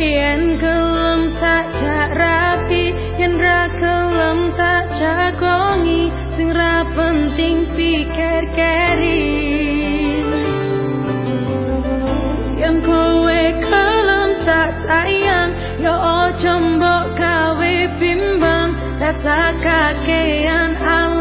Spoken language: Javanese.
yen gelem tak jak rapi yen ra gelem tak jagongi sing ra penting pikir keri. Yen kowe gelem tak sayang yo ojo mbok kawe bimbang rasa kakean alam